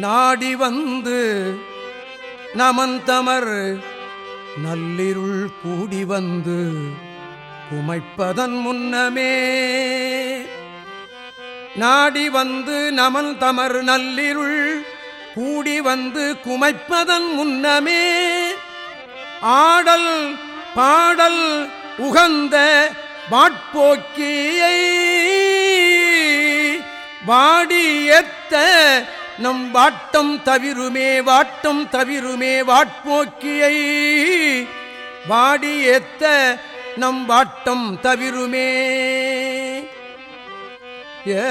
நாடி வந்து நமந்தமர் நல்லிருள் கூடி வந்து குமைப்பதன் முன்னமே. நாடி வந்து நமன் தமர் நல்லிருள் கூடி வந்து குமைப்பதன் முன்னமே. ஆடல் பாடல் உகந்த வாட்போக்கியை வாடியத்த நம் வாட்டம் தவிருமே வாட்டம் தவிருமே வாட்போக்கியை வாடி ஏத்த நம் வாட்டம் தவிருமே. ஏ